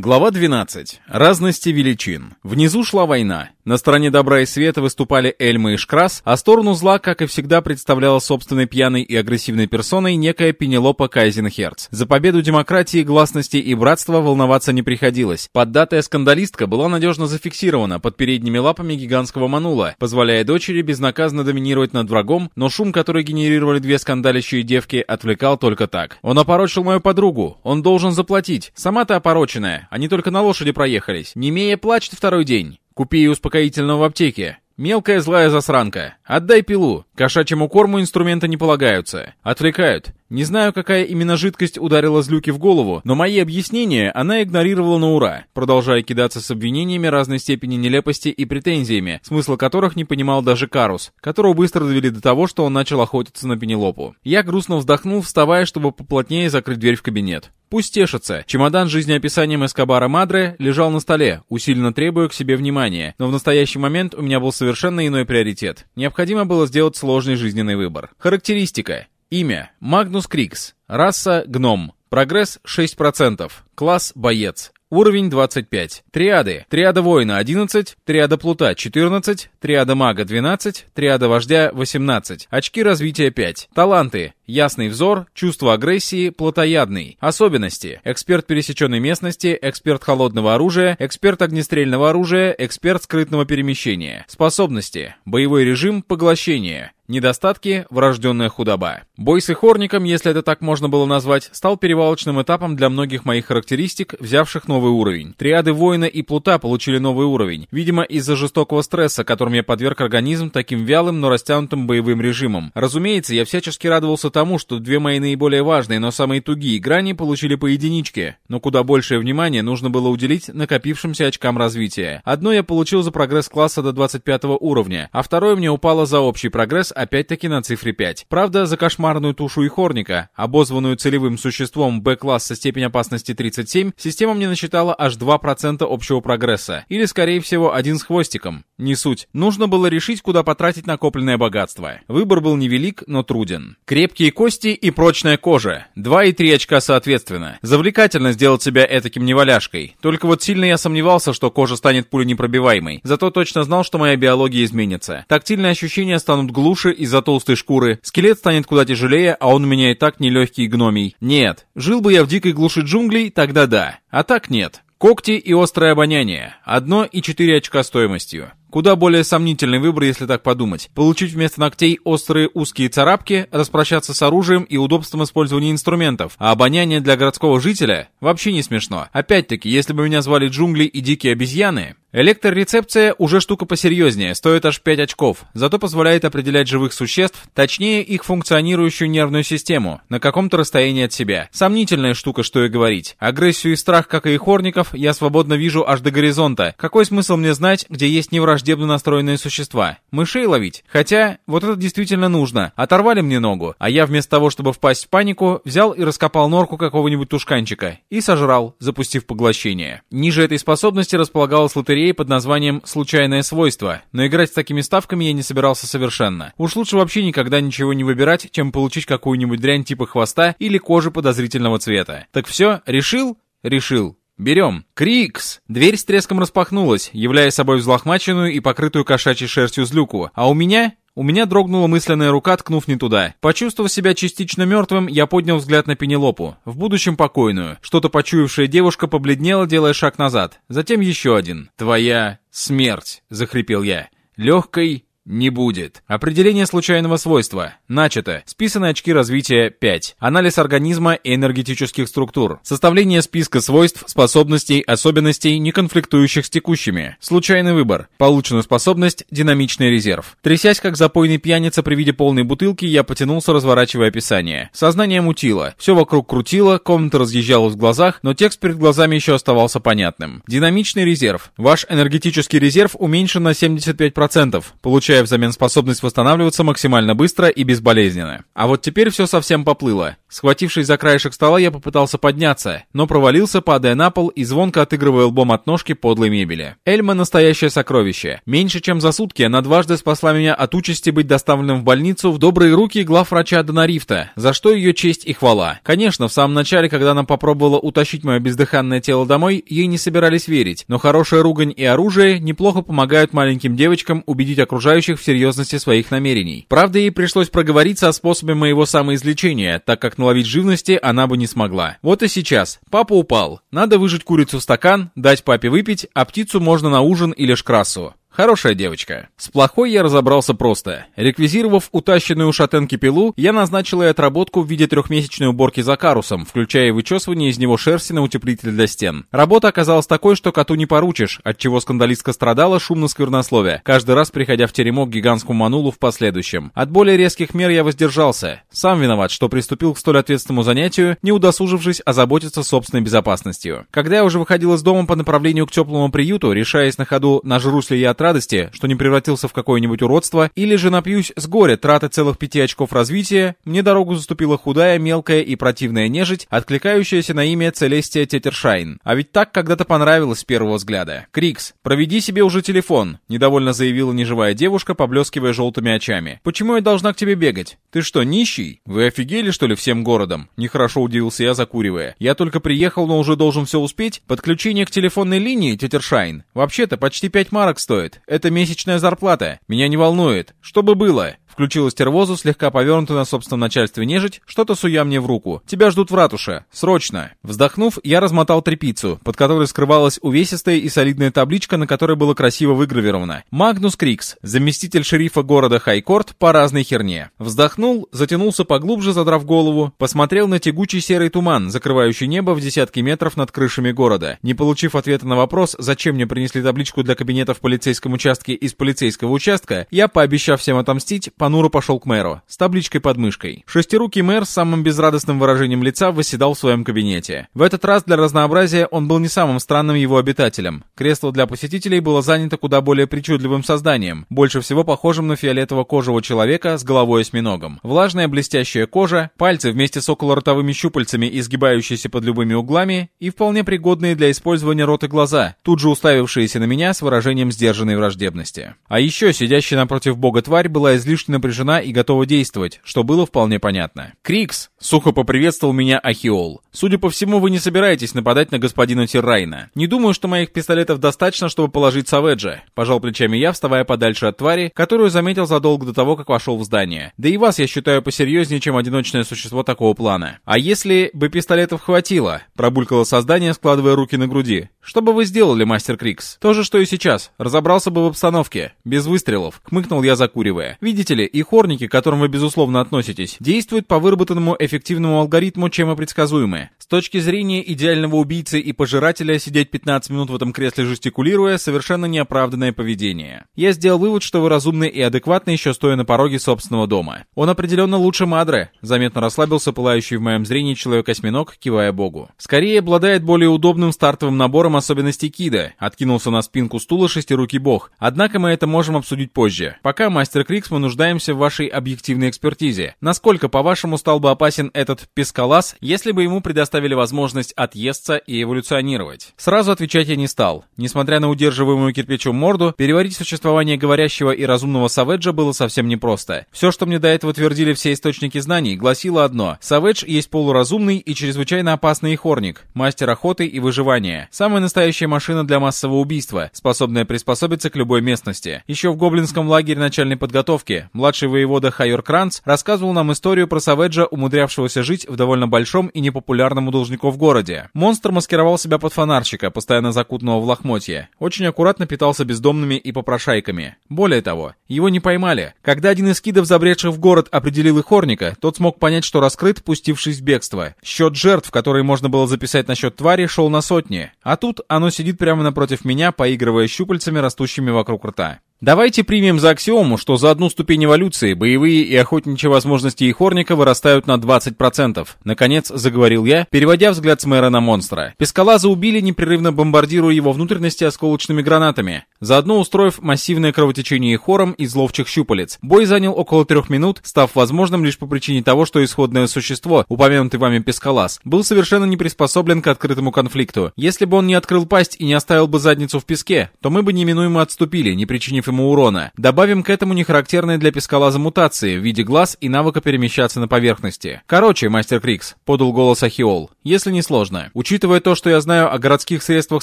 Глава 12. Разности величин. Внизу шла война. На стороне добра и света выступали Эльма и Шкрас, а сторону зла, как и всегда, представляла собственной пьяной и агрессивной персоной некая Пенелопа Кайзенхерц. За победу демократии, гласности и братства волноваться не приходилось. Поддатая скандалистка была надежно зафиксирована под передними лапами гигантского манула, позволяя дочери безнаказанно доминировать над врагом, но шум, который генерировали две скандалящие девки, отвлекал только так. Он опорочил мою подругу, он должен заплатить. Сама-то опороченная, они только на лошади проехались. Немея плачет второй день. Купи ей успокоительного в аптеке. Мелкая злая засранка. Отдай пилу. Кошачьему корму инструменты не полагаются. Отвлекают. Не знаю, какая именно жидкость ударила Злюки в голову, но мои объяснения она игнорировала на ура, продолжая кидаться с обвинениями разной степени нелепости и претензиями, смысла которых не понимал даже Карус, которого быстро довели до того, что он начал охотиться на Пенелопу. Я грустно вздохнул, вставая, чтобы поплотнее закрыть дверь в кабинет. Пусть тешится. Чемодан с жизнеописанием Эскобара Мадре лежал на столе, усиленно требуя к себе внимания, но в настоящий момент у меня был совершенно иной приоритет. Необходимо было сделать сложный жизненный выбор. Характеристика. Имя. Магнус Крикс. Раса. Гном. Прогресс 6%. Класс. Боец. Уровень 25. Триады. Триада воина 11, триада плута 14, триада мага 12, триада вождя 18. Очки развития 5. Таланты. Ясный взор, чувство агрессии, плотоядный. Особенности. Эксперт пересеченной местности, эксперт холодного оружия, эксперт огнестрельного оружия, эксперт скрытного перемещения. Способности. Боевой режим, поглощение. Недостатки – врожденная худоба. Бой с Ихорником, если это так можно было назвать, стал перевалочным этапом для многих моих характеристик, взявших новый уровень. Триады воина и плута получили новый уровень, видимо из-за жестокого стресса, которым я подверг организм таким вялым, но растянутым боевым режимом. Разумеется, я всячески радовался тому, что две мои наиболее важные, но самые тугие грани получили по единичке, но куда большее внимание нужно было уделить накопившимся очкам развития. Одно я получил за прогресс класса до 25 уровня, а второе мне упало за общий прогресс опять-таки на цифре 5. Правда, за кошмарную тушу и хорника, обозванную целевым существом Б-класса степень опасности 37, система мне насчитала аж 2% общего прогресса. Или, скорее всего, один с хвостиком. Не суть. Нужно было решить, куда потратить накопленное богатство. Выбор был невелик, но труден. Крепкие кости и прочная кожа. 2 и 3 очка соответственно. Завлекательно сделать себя этаким неваляшкой. Только вот сильно я сомневался, что кожа станет пуленепробиваемой. Зато точно знал, что моя биология изменится. Тактильные ощущения станут глуше, больше из-за толстой шкуры. Скелет станет куда тяжелее, а он у меня и так нелегкий гномий. Нет, жил бы я в дикой глуши джунглей, тогда да. А так нет. Когти и острое обоняние. Одно и четыре очка стоимостью. Куда более сомнительный выбор, если так подумать. Получить вместо ногтей острые узкие царапки, распрощаться с оружием и удобством использования инструментов, а обоняние для городского жителя вообще не смешно. Опять-таки, если бы меня звали джунгли и дикие обезьяны, Электрорецепция уже штука посерьезнее, стоит аж 5 очков, зато позволяет определять живых существ, точнее их функционирующую нервную систему, на каком-то расстоянии от себя. Сомнительная штука, что и говорить. Агрессию и страх, как и хорников, я свободно вижу аж до горизонта. Какой смысл мне знать, где есть невраждебно настроенные существа? Мышей ловить? Хотя, вот это действительно нужно. Оторвали мне ногу, а я вместо того, чтобы впасть в панику, взял и раскопал норку какого-нибудь тушканчика и сожрал, запустив поглощение. Ниже этой способности располагалась лотерея лотереи под названием «Случайное свойство», но играть с такими ставками я не собирался совершенно. Уж лучше вообще никогда ничего не выбирать, чем получить какую-нибудь дрянь типа хвоста или кожи подозрительного цвета. Так все, решил? Решил. «Берем!» «Крикс!» Дверь с треском распахнулась, являя собой взлохмаченную и покрытую кошачьей шерстью злюку, а у меня у меня дрогнула мысленная рука, ткнув не туда. Почувствовав себя частично мертвым, я поднял взгляд на Пенелопу, в будущем покойную. Что-то почуявшая девушка побледнела, делая шаг назад. Затем еще один. «Твоя смерть!» — захрипел я. «Легкой не будет. Определение случайного свойства. Начато. Списаны очки развития 5. Анализ организма и энергетических структур. Составление списка свойств, способностей, особенностей, не конфликтующих с текущими. Случайный выбор. Получена способность, динамичный резерв. Трясясь как запойный пьяница при виде полной бутылки, я потянулся, разворачивая описание. Сознание мутило. Все вокруг крутило, комната разъезжалась в глазах, но текст перед глазами еще оставался понятным. Динамичный резерв. Ваш энергетический резерв уменьшен на 75%. Получая получая взамен способность восстанавливаться максимально быстро и безболезненно. А вот теперь все совсем поплыло. Схватившись за краешек стола, я попытался подняться, но провалился, падая на пол и звонко отыгрывая лбом от ножки подлой мебели. Эльма — настоящее сокровище. Меньше чем за сутки она дважды спасла меня от участи быть доставленным в больницу в добрые руки главврача Донарифта, за что ее честь и хвала. Конечно, в самом начале, когда она попробовала утащить мое бездыханное тело домой, ей не собирались верить, но хорошая ругань и оружие неплохо помогают маленьким девочкам убедить окружающих в серьезности своих намерений. Правда, ей пришлось проговориться о способе моего самоизлечения, так как наловить живности она бы не смогла. Вот и сейчас. Папа упал. Надо выжать курицу в стакан, дать папе выпить, а птицу можно на ужин или шкрасу. Хорошая девочка. С плохой я разобрался просто. Реквизировав утащенную у шатенки пилу, я назначил ей отработку в виде трехмесячной уборки за карусом, включая вычесывание из него шерсти на утеплитель для стен. Работа оказалась такой, что коту не поручишь, от чего скандалистка страдала шумно сквернословия, каждый раз приходя в теремок гигантскому манулу в последующем. От более резких мер я воздержался. Сам виноват, что приступил к столь ответственному занятию, не удосужившись озаботиться собственной безопасностью. Когда я уже выходил из дома по направлению к теплому приюту, решаясь на ходу, нажрусь ли я от радости, что не превратился в какое-нибудь уродство, или же напьюсь с горя траты целых пяти очков развития, мне дорогу заступила худая, мелкая и противная нежить, откликающаяся на имя Целестия Тетершайн. А ведь так когда-то понравилось с первого взгляда. «Крикс, проведи себе уже телефон», — недовольно заявила неживая девушка, поблескивая желтыми очами. «Почему я должна к тебе бегать? Ты что, нищий? Вы офигели, что ли, всем городом?» Нехорошо удивился я, закуривая. «Я только приехал, но уже должен все успеть. Подключение к телефонной линии, Тетершайн, вообще-то почти пять марок стоит. Это месячная зарплата. Меня не волнует. Что бы было? Включила стервозу, слегка повернутую на собственном начальстве нежить, что-то суя мне в руку. «Тебя ждут в ратуше. Срочно!» Вздохнув, я размотал трепицу, под которой скрывалась увесистая и солидная табличка, на которой было красиво выгравировано. «Магнус Крикс, заместитель шерифа города Хайкорт по разной херне». Вздохнул, затянулся поглубже, задрав голову, посмотрел на тягучий серый туман, закрывающий небо в десятки метров над крышами города. Не получив ответа на вопрос, зачем мне принесли табличку для кабинета в полицейском участке из полицейского участка, я, пообещав всем отомстить, понуро пошел к мэру, с табличкой под мышкой. Шестирукий мэр с самым безрадостным выражением лица восседал в своем кабинете. В этот раз для разнообразия он был не самым странным его обитателем. Кресло для посетителей было занято куда более причудливым созданием, больше всего похожим на фиолетово-кожего человека с головой осьминогом. Влажная блестящая кожа, пальцы вместе с околоротовыми щупальцами, изгибающиеся под любыми углами, и вполне пригодные для использования рот и глаза, тут же уставившиеся на меня с выражением сдержанной враждебности. А еще сидящая напротив бога тварь была излишне напряжена и готова действовать, что было вполне понятно. «Крикс!» — сухо поприветствовал меня Ахиол. «Судя по всему, вы не собираетесь нападать на господина Тиррайна. Не думаю, что моих пистолетов достаточно, чтобы положить Саведжа», — пожал плечами я, вставая подальше от твари, которую заметил задолго до того, как вошел в здание. «Да и вас я считаю посерьезнее, чем одиночное существо такого плана. А если бы пистолетов хватило?» — пробулькало создание, складывая руки на груди. «Что бы вы сделали, мастер Крикс? То же, что и сейчас. Разобрался бы в обстановке. Без выстрелов», — хмыкнул я, закуривая. «Видите ли, и хорники, к которым вы безусловно относитесь, действуют по выработанному эффективному алгоритму, чем и предсказуемы. С точки зрения идеального убийцы и пожирателя сидеть 15 минут в этом кресле жестикулируя совершенно неоправданное поведение. Я сделал вывод, что вы разумны и адекватны еще стоя на пороге собственного дома. Он определенно лучше Мадре, заметно расслабился пылающий в моем зрении человек-осьминог, кивая богу. Скорее обладает более удобным стартовым набором особенностей Кида, откинулся на спинку стула шестирукий бог. Однако мы это можем обсудить позже. Пока, мастер Крикс, мы нуждаемся в вашей объективной экспертизе. Насколько, по-вашему, стал бы опасен этот пескалас, если бы ему предоставили возможность отъесться и эволюционировать? Сразу отвечать я не стал. Несмотря на удерживаемую кирпичом морду, переварить существование говорящего и разумного Саведжа было совсем непросто. Все, что мне до этого твердили все источники знаний, гласило одно. Саведж есть полуразумный и чрезвычайно опасный хорник, мастер охоты и выживания. Самая настоящая машина для массового убийства, способная приспособиться к любой местности. Еще в гоблинском лагере начальной подготовки младший воевода Хайор Кранц рассказывал нам историю про Саведжа, умудрявшегося жить в довольно большом и непопулярном у должников городе. Монстр маскировал себя под фонарщика, постоянно закутанного в лохмотье. Очень аккуратно питался бездомными и попрошайками. Более того, его не поймали. Когда один из кидов, забредших в город, определил их хорника, тот смог понять, что раскрыт, пустившись в бегство. Счет жертв, которые можно было записать на счет твари, шел на сотни. А тут оно сидит прямо напротив меня, поигрывая щупальцами, растущими вокруг рта. Давайте примем за аксиому, что за одну ступень эволюции боевые и охотничьи возможности Ихорника вырастают на 20%. Наконец, заговорил я, переводя взгляд с мэра на монстра. Пескалаза убили, непрерывно бомбардируя его внутренности осколочными гранатами. заодно устроив массивное кровотечение хором из ловчих щупалец. Бой занял около трех минут, став возможным лишь по причине того, что исходное существо, упомянутый вами Пескалас, был совершенно не приспособлен к открытому конфликту. Если бы он не открыл пасть и не оставил бы задницу в песке, то мы бы неминуемо отступили, не причинив ему урона. Добавим к этому нехарактерные для Пескалаза мутации в виде глаз и навыка перемещаться на поверхности. Короче, мастер Крикс, подал голос Ахиол, если не сложно. Учитывая то, что я знаю о городских средствах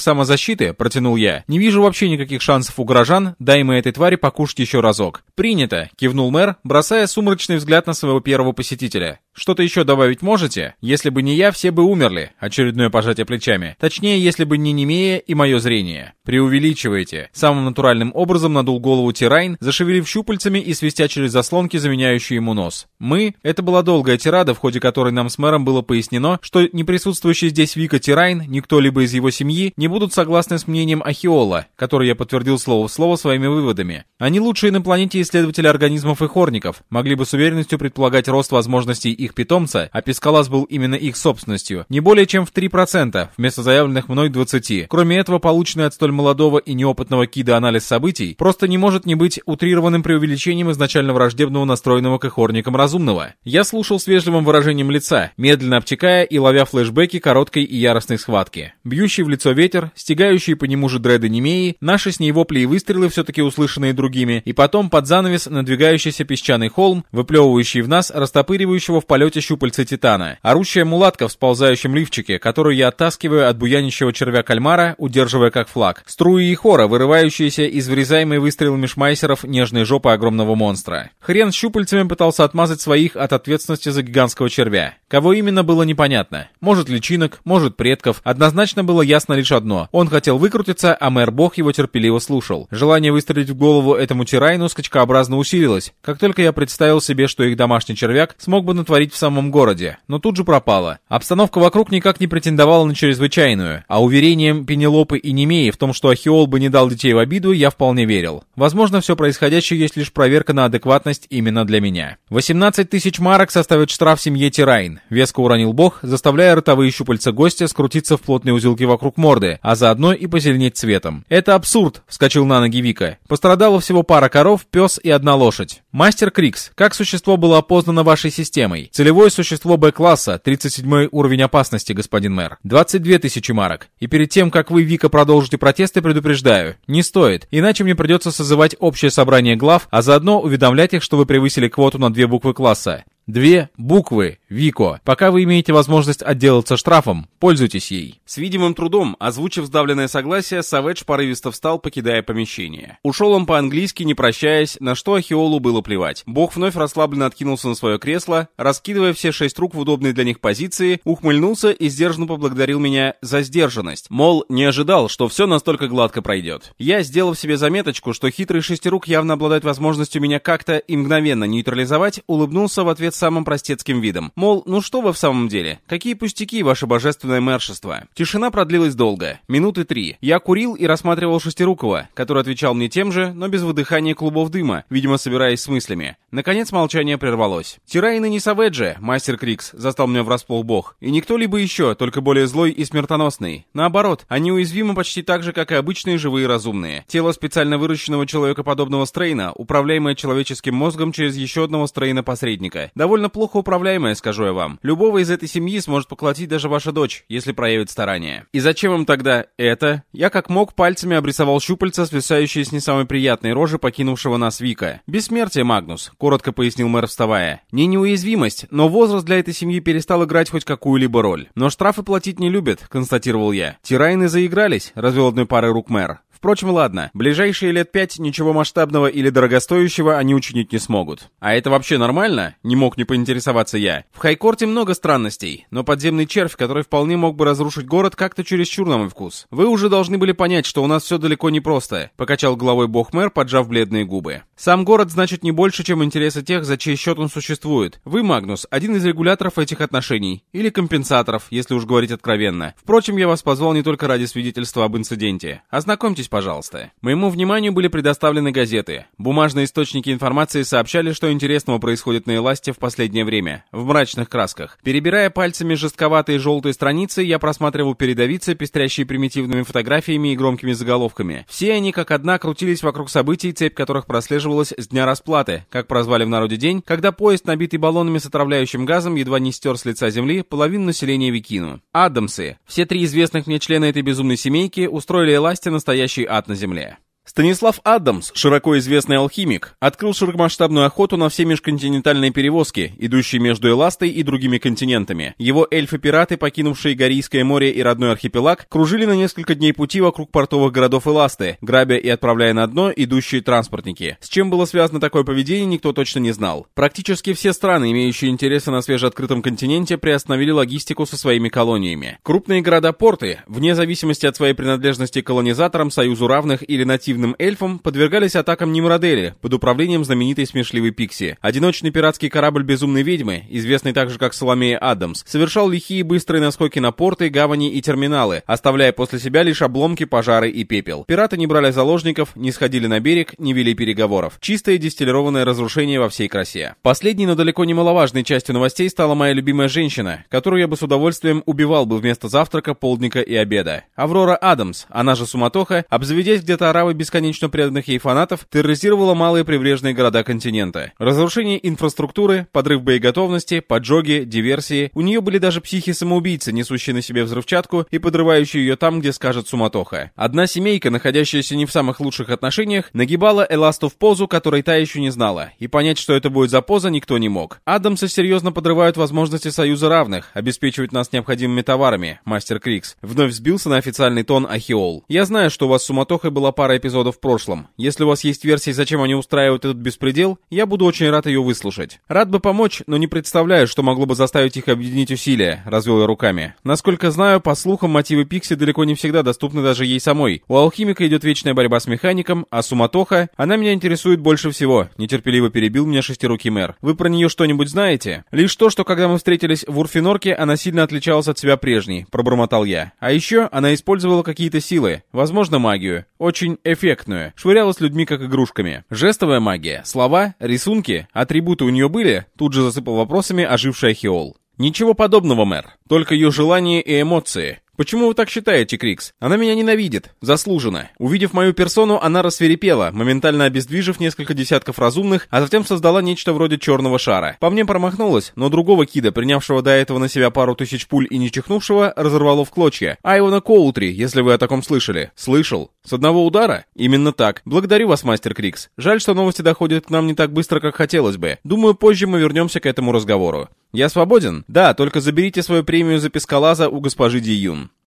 самозащиты, протянул я, не вижу вообще никаких шансов у горожан, дай мы этой твари покушать еще разок. Принято, кивнул мэр, бросая сумрачный взгляд на своего первого посетителя. Что-то еще добавить можете? Если бы не я, все бы умерли. Очередное пожатие плечами. Точнее, если бы не Немея и мое зрение. Преувеличиваете. Самым натуральным образом надул голову Тирайн, зашевелив щупальцами и свистя через заслонки, заменяющие ему нос. Мы — это была долгая тирада, в ходе которой нам с мэром было пояснено, что не присутствующий здесь Вика Тирайн, ни кто-либо из его семьи, не будут согласны с мнением Ахиола, который я подтвердил слово в слово своими выводами. Они лучшие на планете исследователи организмов и хорников, могли бы с уверенностью предполагать рост возможностей их питомца, а Пескалас был именно их собственностью, не более чем в 3%, вместо заявленных мной 20%. Кроме этого, полученный от столь молодого и неопытного Кида анализ событий просто не может не быть утрированным преувеличением изначально враждебного настроенного к ихорникам разумного. Я слушал с вежливым выражением лица, медленно обтекая и ловя флешбеки короткой и яростной схватки. Бьющий в лицо ветер, стегающие по нему же дреды Немеи, наши с ней вопли и выстрелы, все-таки услышанные другими, и потом под занавес надвигающийся песчаный холм, выплевывающий в нас, растопыривающего в полете щупальца Титана. Орущая мулатка в сползающем лифчике, которую я оттаскиваю от буянищего червя кальмара, удерживая как флаг. Струи и хора, вырывающиеся из врезаемой выстрелами шмайсеров нежной жопы огромного монстра. Хрен с щупальцами пытался отмазать своих от ответственности за гигантского червя. Кого именно было непонятно. Может личинок, может предков. Однозначно было ясно лишь одно. Он хотел выкрутиться, а мэр-бог его терпеливо слушал. Желание выстрелить в голову этому тирайну скачкообразно усилилось, как только я представил себе, что их домашний червяк смог бы натворить творить в самом городе, но тут же пропала. Обстановка вокруг никак не претендовала на чрезвычайную, а уверением Пенелопы и Немеи в том, что Ахиол бы не дал детей в обиду, я вполне верил. Возможно, все происходящее есть лишь проверка на адекватность именно для меня. 18 тысяч марок составит штраф семье Тирайн, веско уронил бог, заставляя ротовые щупальца гостя скрутиться в плотные узелки вокруг морды, а заодно и позеленеть цветом. «Это абсурд!» — вскочил на ноги Вика. «Пострадало всего пара коров, пес и одна лошадь. Мастер Крикс, как существо было опознано вашей системой? Целевое существо Б-класса, 37 уровень опасности, господин мэр. 22 тысячи марок. И перед тем, как вы, Вика, продолжите протесты, предупреждаю. Не стоит, иначе мне придется созывать общее собрание глав, а заодно уведомлять их, что вы превысили квоту на две буквы класса. Две буквы, Вико. Пока вы имеете возможность отделаться штрафом, пользуйтесь ей. С видимым трудом, озвучив сдавленное согласие, Саведж порывисто встал, покидая помещение. Ушел он по-английски, не прощаясь, на что Ахиолу было плевать. Бог вновь расслабленно откинулся на свое кресло, раскидывая все шесть рук в удобной для них позиции, ухмыльнулся и сдержанно поблагодарил меня за сдержанность. Мол, не ожидал, что все настолько гладко пройдет. Я, сделав себе заметочку, что хитрый шестирук явно обладает возможностью меня как-то и мгновенно нейтрализовать, улыбнулся в ответ самым простецким видом. Мол, ну что вы в самом деле? Какие пустяки, ваше божественное мэршество? Тишина продлилась долго, минуты три. Я курил и рассматривал Шестирукова, который отвечал мне тем же, но без выдыхания клубов дыма, видимо, собираясь с мыслями. Наконец молчание прервалось. Тирайны не Саведжи, мастер Крикс, застал меня врасплох бог. И никто либо еще, только более злой и смертоносный. Наоборот, они уязвимы почти так же, как и обычные живые разумные. Тело специально выращенного человекоподобного стрейна, управляемое человеческим мозгом через еще одного стрейна-посредника. Довольно плохо управляемое, скажу я вам. Любого из этой семьи сможет поклотить даже ваша дочь, если проявит старание. И зачем им тогда это? Я как мог пальцами обрисовал щупальца, свисающие с не самой приятной рожи покинувшего нас Вика. Бессмертие, Магнус, коротко пояснил мэр, вставая. Не неуязвимость, но возраст для этой семьи перестал играть хоть какую-либо роль. Но штрафы платить не любят, констатировал я. Тирайны заигрались, развел одной парой рук мэр. Впрочем, ладно, ближайшие лет пять ничего масштабного или дорогостоящего они учинить не смогут. А это вообще нормально? Не мог не поинтересоваться я. В Хайкорте много странностей, но подземный червь, который вполне мог бы разрушить город, как-то чересчур на мой вкус. Вы уже должны были понять, что у нас все далеко не просто, покачал головой бог-мэр, поджав бледные губы. Сам город значит не больше, чем интересы тех, за чей счет он существует. Вы, Магнус, один из регуляторов этих отношений. Или компенсаторов, если уж говорить откровенно. Впрочем, я вас позвал не только ради свидетельства об инциденте. Ознакомьтесь, пожалуйста. Моему вниманию были предоставлены газеты. Бумажные источники информации сообщали, что интересного происходит на Эласте в последнее время. В мрачных красках. Перебирая пальцами жестковатые желтые страницы, я просматривал передовицы, пестрящие примитивными фотографиями и громкими заголовками. Все они как одна крутились вокруг событий, цепь которых прослеживалась с дня расплаты, как прозвали в народе день, когда поезд, набитый баллонами с отравляющим газом, едва не стер с лица земли половину населения Викину. Адамсы, все три известных мне члена этой безумной семейки, устроили Эласте настоящий ад на земле. Станислав Адамс, широко известный алхимик, открыл широкомасштабную охоту на все межконтинентальные перевозки, идущие между Эластой и другими континентами. Его эльфы-пираты, покинувшие Горийское море и родной архипелаг, кружили на несколько дней пути вокруг портовых городов Эласты, грабя и отправляя на дно идущие транспортники. С чем было связано такое поведение, никто точно не знал. Практически все страны, имеющие интересы на свежеоткрытом континенте, приостановили логистику со своими колониями. Крупные города-порты, вне зависимости от своей принадлежности колонизаторам, союзу равных или нативным агрессивным эльфам подвергались атакам Немродели под управлением знаменитой смешливой Пикси. Одиночный пиратский корабль Безумной Ведьмы, известный также как Соломея Адамс, совершал лихие быстрые наскоки на порты, гавани и терминалы, оставляя после себя лишь обломки, пожары и пепел. Пираты не брали заложников, не сходили на берег, не вели переговоров. Чистое дистиллированное разрушение во всей красе. Последней, но далеко не маловажной частью новостей стала моя любимая женщина, которую я бы с удовольствием убивал бы вместо завтрака, полдника и обеда. Аврора Адамс, она же Суматоха, обзаведясь где-то аравой бесконечно преданных ей фанатов, терроризировала малые прибрежные города континента. Разрушение инфраструктуры, подрыв боеготовности, поджоги, диверсии. У нее были даже психи-самоубийцы, несущие на себе взрывчатку и подрывающие ее там, где скажет суматоха. Одна семейка, находящаяся не в самых лучших отношениях, нагибала Эласту в позу, которой та еще не знала, и понять, что это будет за поза, никто не мог. Адамсы серьезно подрывают возможности союза равных, обеспечивают нас необходимыми товарами, мастер Крикс. Вновь сбился на официальный тон Ахиол. Я знаю, что у вас с суматохой была пара эпизодов эпизода в прошлом. Если у вас есть версии, зачем они устраивают этот беспредел, я буду очень рад ее выслушать. Рад бы помочь, но не представляю, что могло бы заставить их объединить усилия, развел я руками. Насколько знаю, по слухам, мотивы Пикси далеко не всегда доступны даже ей самой. У алхимика идет вечная борьба с механиком, а суматоха, она меня интересует больше всего, нетерпеливо перебил меня шестирукий мэр. Вы про нее что-нибудь знаете? Лишь то, что когда мы встретились в Урфинорке, она сильно отличалась от себя прежней, пробормотал я. А еще она использовала какие-то силы, возможно магию. Очень эффективно эффектную, швыряла с людьми как игрушками. Жестовая магия, слова, рисунки, атрибуты у нее были? Тут же засыпал вопросами оживший Ахиол. Ничего подобного, мэр. Только ее желания и эмоции. «Почему вы так считаете, Крикс? Она меня ненавидит. Заслуженно. Увидев мою персону, она рассверепела, моментально обездвижив несколько десятков разумных, а затем создала нечто вроде черного шара. По мне промахнулась, но другого кида, принявшего до этого на себя пару тысяч пуль и не чихнувшего, разорвало в клочья. Айвана Коутри, если вы о таком слышали. Слышал. С одного удара? Именно так. Благодарю вас, мастер Крикс. Жаль, что новости доходят к нам не так быстро, как хотелось бы. Думаю, позже мы вернемся к этому разговору. Я свободен? Да, только заберите свою премию за пескалаза у госпожи Ди Юн.